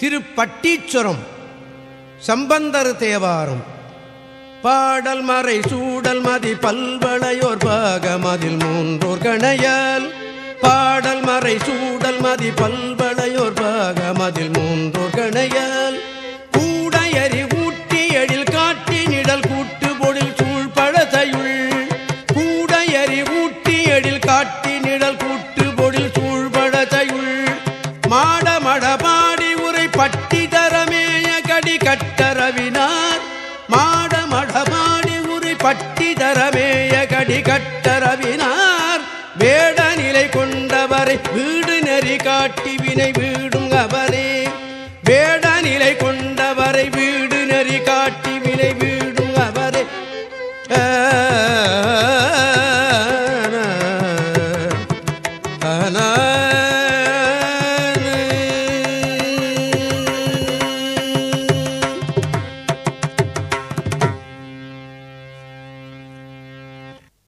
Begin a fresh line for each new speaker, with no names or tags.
திரு பட்டீச்சுரம் சம்பந்தர் தேவாரம். பாடல் மறை சூடல் மதி பல்வளையோர் பாகமதில் மூன்றோர் கணையால். பாடல் மறை சூடல் மதி பல்வளையோர் பாகமதில் மூன்றோர் கணையால். கூடையறி ஊட்டி எழில் காட்டி நிழல் கூட்டு பட்டிதரமேய கடி கட்டரவினார் மாடமடமாடி உரி பட்டிதரமேய கடி கட்டரவினார் வேட நிலை கொண்டவரை வீடு நெறி காட்டி வினை வீடும் அவரே. வேட நிலை கொண்டவரை வீடு நெறி காட்டி வினை வீடும் அவரே.